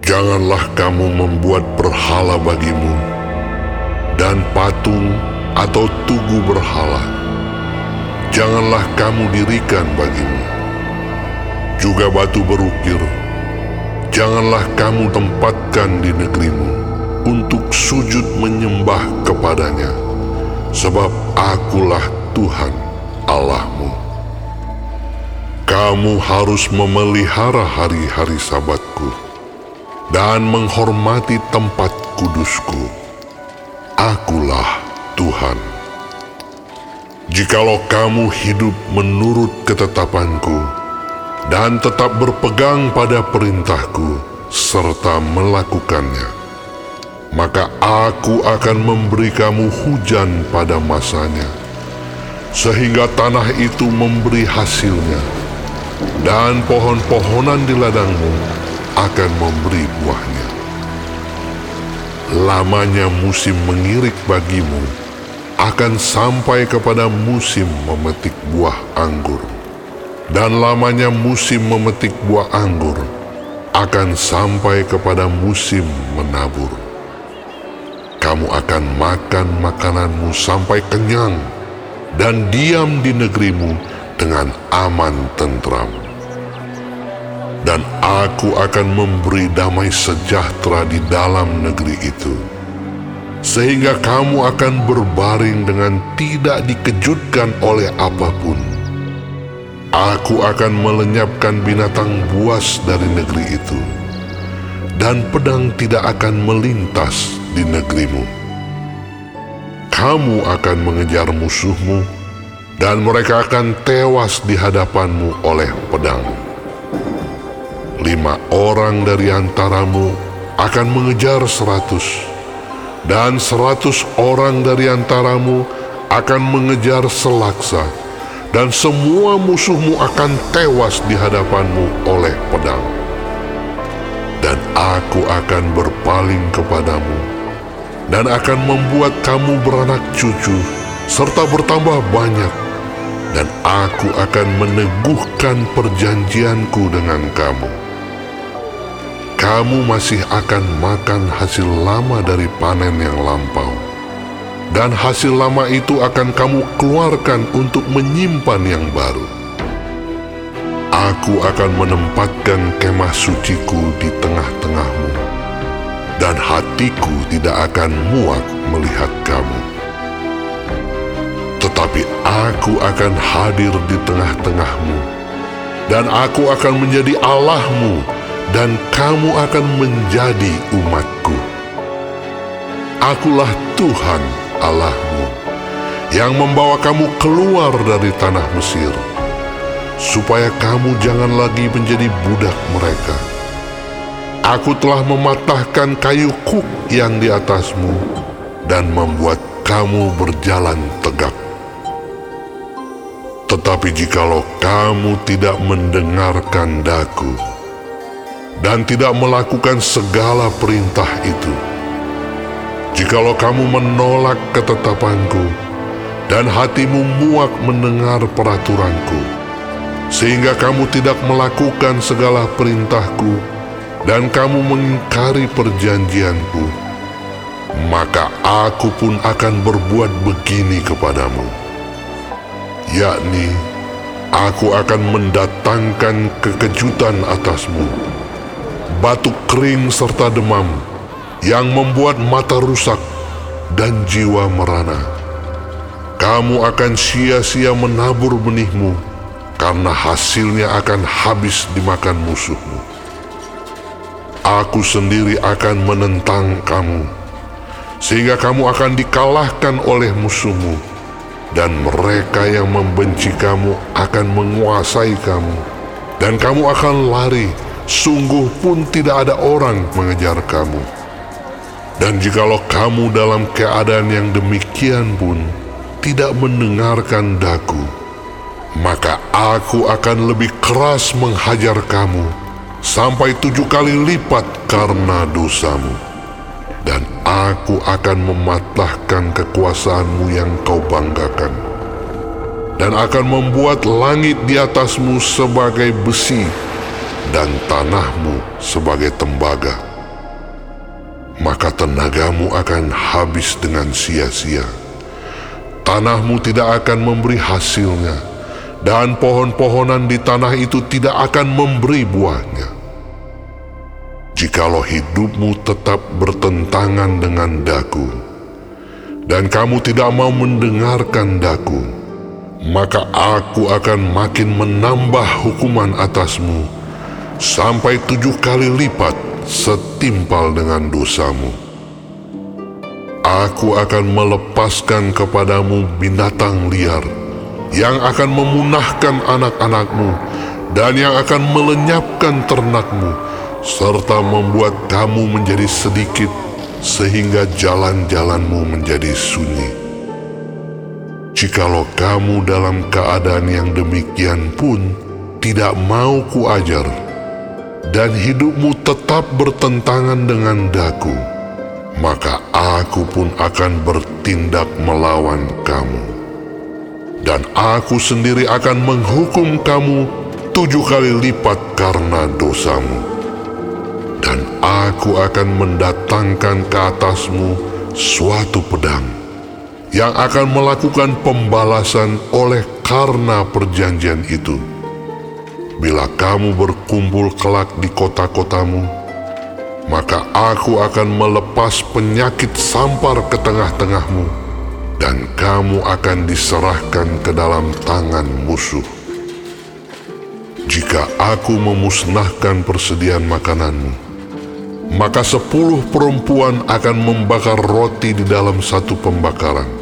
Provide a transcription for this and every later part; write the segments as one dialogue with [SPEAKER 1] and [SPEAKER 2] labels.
[SPEAKER 1] Janganlah kamu membuat berhala bagimu dan patung atau tugu berhala. Janganlah kamu dirikan bagimu. Juga batu berukir, janganlah kamu tempatkan di negerimu untuk sujud menyembah kepadanya, sebab akulah Tuhan Allahmu. Kamu harus memelihara hari-hari sabatku dan menghormati tempat kudusku. Akulah Tuhan. Jikalau kamu hidup menurut ketetapanku dan tetap berpegang pada perintahku serta melakukannya, maka aku akan memberi kamu hujan pada masanya, sehingga tanah itu memberi hasilnya, dan pohon-pohonan di ladangmu akan memberi buahnya. Lamanya musim mengirik bagimu akan sampai kepada musim memetik buah anggur. Dan lamanya musim memetik buah anggur akan sampai kepada musim menabur. Kamu akan makan makananmu sampai kenyang dan diam di negerimu dengan aman tentram dan aku akan memberi damai sejahtera di dalam negeri itu. Sehingga kamu akan berbaring dengan tidak dikejutkan oleh apa pun. Aku akan melenyapkan binatang buas dari negeri itu, dan pedang tidak akan melintas di negerimu. Kamu akan mengejar musuhmu, dan mereka akan tewas di hadapanmu oleh pedang lima orang dari antaramu akan mengejar seratus, dan seratus orang dari antaramu akan mengejar selaksa, dan semua musuhmu akan tewas di hadapanmu oleh pedang. Dan aku akan berpaling kepadamu, dan akan membuat kamu beranak cucu, serta bertambah banyak, dan aku akan meneguhkan perjanjianku dengan kamu kamu masih akan makan hasil lama dari panen yang lampau. Dan hasil lama itu akan kamu keluarkan untuk menyimpan yang baru. Aku akan menempatkan kemah suciku di tengah-tengahmu, dan hatiku tidak akan muak melihat kamu. Tetapi aku akan hadir di tengah-tengahmu, dan aku akan menjadi Allahmu dan kamu akan menjadi umatku. Akulah Tuhan Allahmu yang membawa kamu keluar dari tanah Mesir, supaya kamu jangan lagi menjadi budak mereka. Aku telah mematahkan kayu kuk yang di atasmu dan membuat kamu berjalan tegak. Tetapi jikalau kamu tidak mendengarkan daku, dan tidak melakukan segala perintah itu. Jikalau kamu menolak ketetapanku dan hatimu muak mendengar peraturanku, sehingga kamu tidak melakukan segala perintahku dan kamu mengingkari perjanjianku, maka aku pun akan berbuat begini kepadamu, yakni aku akan mendatangkan kekejutan atasmu batuk kering serta demam yang membuat mata rusak dan jiwa merana. Kamu akan sia-sia menabur benihmu karena hasilnya akan habis dimakan musuhmu. Aku sendiri akan menentang kamu, sehingga kamu akan dikalahkan oleh musuhmu, dan mereka yang membenci kamu akan menguasai kamu, dan kamu akan lari sungguh pun tidak ada orang mengejar kamu. Dan jikalau kamu dalam keadaan yang demikian pun tidak mendengarkan daku, maka aku akan lebih keras menghajar kamu sampai tujuh kali lipat karena dosamu. Dan aku akan mematahkan kekuasaanmu yang kau banggakan. Dan akan membuat langit di atasmu sebagai besi dan tanahmu sebagai tembaga. maka tenagamu akan habis dengan sia-sia. Tanahmu tidak akan memberi hasilnya, dan pohon-pohonan di tanah itu tidak akan memberi buahnya. Jikalau hidupmu tetap bertentangan dengan daku, dan kamu tidak mau mendengarkan daku, maka aku akan makin menambah hukuman atasmu sampai tujuh kali lipat setimpal dengan dosamu. Aku akan melepaskan kepadamu binatang liar yang akan memunahkan anak-anakmu dan yang akan melenyapkan ternakmu serta membuat kamu menjadi sedikit sehingga jalan-jalanmu menjadi sunyi. Jikalau kamu dalam keadaan yang demikian pun tidak mau kuajar, dan hidupmu tetap bertentangan dengan daku, maka aku pun akan bertindak melawan kamu. Dan aku sendiri akan menghukum kamu tujuh kali lipat karena dosamu. Dan aku akan mendatangkan ke atasmu suatu pedang yang akan melakukan pembalasan oleh karena perjanjian itu Bila kamu berkumpul kelak di kota-kotamu, maka aku akan melepas penyakit sampar ke tengah-tengahmu, dan kamu akan diserahkan ke dalam tangan musuh. Jika aku memusnahkan persediaan makananmu, maka sepuluh perempuan akan membakar roti di dalam satu pembakaran.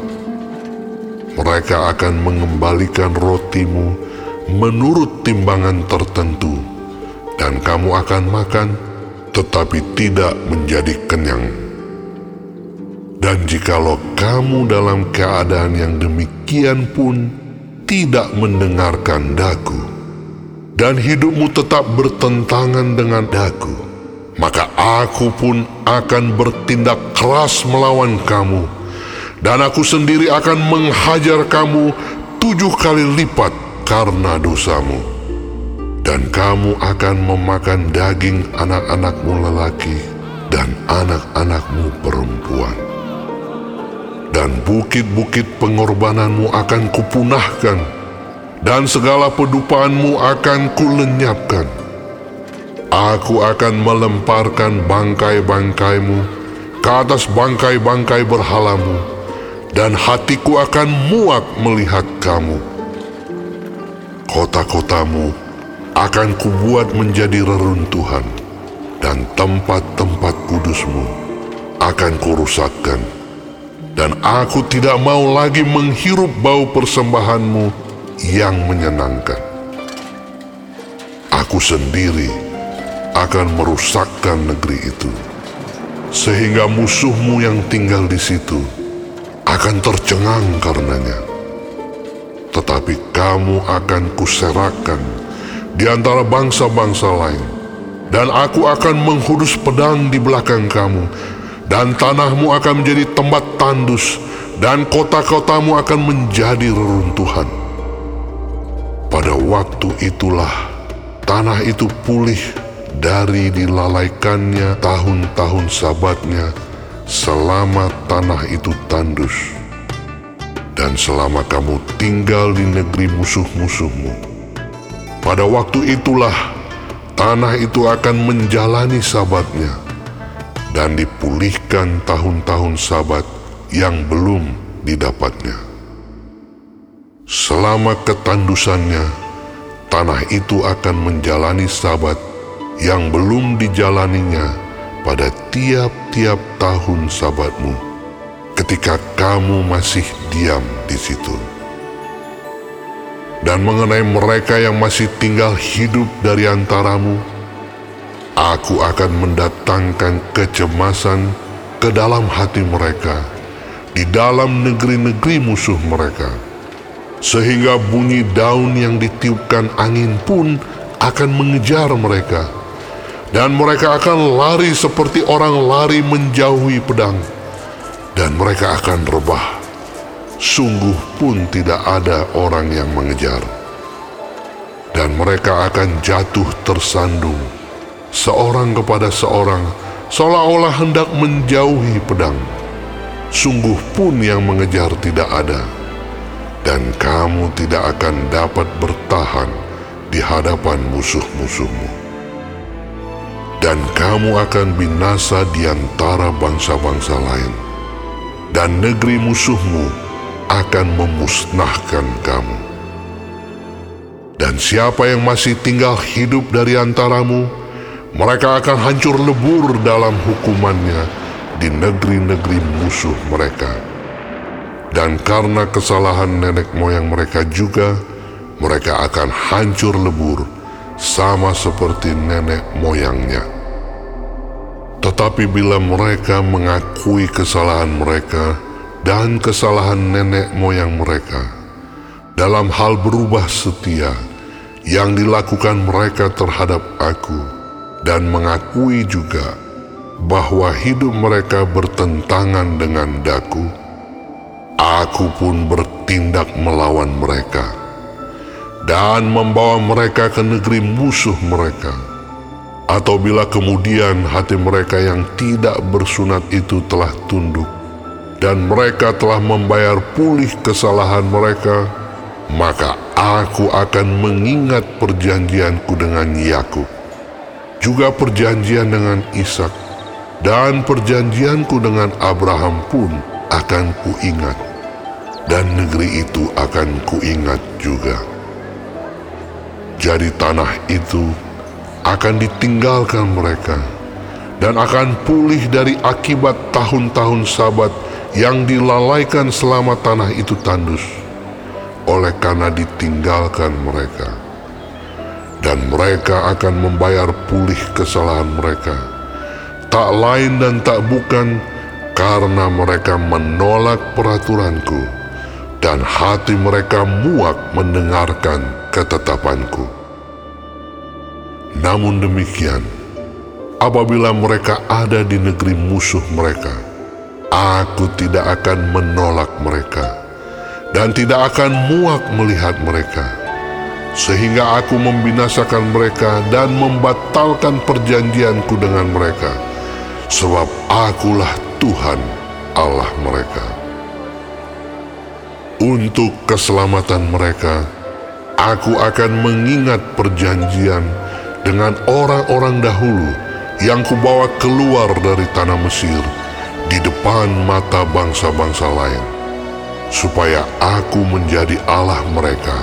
[SPEAKER 1] Mereka akan mengembalikan rotimu menurut timbangan tertentu, dan kamu akan makan, tetapi tidak menjadi kenyang. Dan jikalau kamu dalam keadaan yang demikian pun tidak mendengarkan daku, dan hidupmu tetap bertentangan dengan daku, maka aku pun akan bertindak keras melawan kamu, dan aku sendiri akan menghajar kamu tujuh kali lipat karena dosamu, dan kamu akan memakan daging anak-anakmu lelaki dan anak-anakmu perempuan. Dan bukit-bukit pengorbananmu akan kupunahkan, dan segala pedupaanmu akan kulenyapkan. Aku akan melemparkan bangkai-bangkaimu ke atas bangkai-bangkai berhalamu, dan hatiku akan muak melihat kamu Kota-kotamu akan kubuat menjadi reruntuhan dan tempat-tempat kudusmu akan kurusakkan. Dan aku tidak mau lagi menghirup bau persembahanmu yang menyenangkan. Aku sendiri akan merusakkan negeri itu, sehingga musuhmu yang tinggal di situ akan tercengang karenanya tetapi kamu akan kuserakan di antara bangsa-bangsa lain. Dan aku akan menghudus pedang di belakang kamu, dan tanahmu akan menjadi tempat tandus, dan kota-kotamu akan menjadi reruntuhan. Pada waktu itulah tanah itu pulih dari dilalaikannya tahun-tahun sabatnya selama tanah itu tandus dan selama kamu tinggal di negeri musuh-musuhmu. Pada waktu itulah tanah itu akan menjalani sabatnya dan dipulihkan tahun-tahun sabat yang belum didapatnya. Selama ketandusannya, tanah itu akan menjalani sabat yang belum dijalaninya pada tiap-tiap tahun sabatmu ketika kamu masih diam di situ. Dan mengenai mereka yang masih tinggal hidup dari antaramu, aku akan mendatangkan kecemasan ke dalam hati mereka di dalam negeri-negeri musuh mereka. Sehingga bunyi daun yang ditiupkan angin pun akan mengejar mereka. Dan mereka akan lari seperti orang lari menjauhi pedang dan mereka akan rebah. Sungguh pun tidak ada orang yang mengejar. Dan mereka akan jatuh tersandung, seorang kepada seorang seolah-olah hendak menjauhi pedang. Sungguh pun yang mengejar tidak ada, dan kamu tidak akan dapat bertahan di hadapan musuh-musuhmu. Dan kamu akan binasa di antara bangsa-bangsa lain, dan negeri musuhmu akan memusnahkan kamu. Dan siapa yang masih tinggal hidup dari antaramu, mereka akan hancur lebur dalam hukumannya di negeri-negeri musuh mereka. Dan karena kesalahan nenek moyang mereka juga, mereka akan hancur lebur sama seperti nenek moyangnya. Tetapi bila mereka mengakui kesalahan mereka dan kesalahan nenek moyang mereka, dalam hal berubah setia yang dilakukan mereka terhadap aku, dan mengakui juga bahwa hidup mereka bertentangan dengan daku, aku pun bertindak melawan mereka dan membawa mereka ke negeri musuh mereka. Atau bila kemudian hati mereka yang tidak bersunat itu telah tunduk dan mereka telah membayar pulih kesalahan mereka, maka aku akan mengingat perjanjianku dengan Yakub juga perjanjian dengan Ishak dan perjanjianku dengan Abraham pun akan kuingat dan negeri itu akan kuingat juga. Jadi tanah itu akan ditinggalkan mereka dan akan pulih dari akibat tahun-tahun sabat yang dilalaikan selama tanah itu tandus oleh karena ditinggalkan mereka dan mereka akan membayar pulih kesalahan mereka. Tak lain dan tak bukan karena mereka menolak peraturanku dan hati mereka muak mendengarkan ketetapanku. Namun demikian, apabila mereka ada di negeri musuh mereka, aku tidak akan menolak mereka dan tidak akan muak melihat mereka sehingga aku membinasakan mereka dan membatalkan perjanjianku dengan mereka, sebab akulah Tuhan Allah mereka. Untuk keselamatan mereka, aku akan mengingat perjanjian dengan orang-orang dahulu yang kubawa keluar dari tanah Mesir di depan mata bangsa-bangsa lain, supaya aku menjadi Allah mereka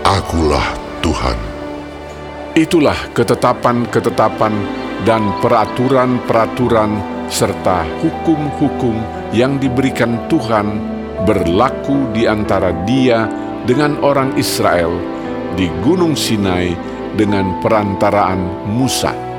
[SPEAKER 1] Akulah Tuhan.
[SPEAKER 2] Itulah ketetapan-ketetapan dan peraturan-peraturan serta hukum-hukum yang diberikan Tuhan berlaku di antara Dia dengan orang Israel di Gunung Sinai dengan perantaraan Musa.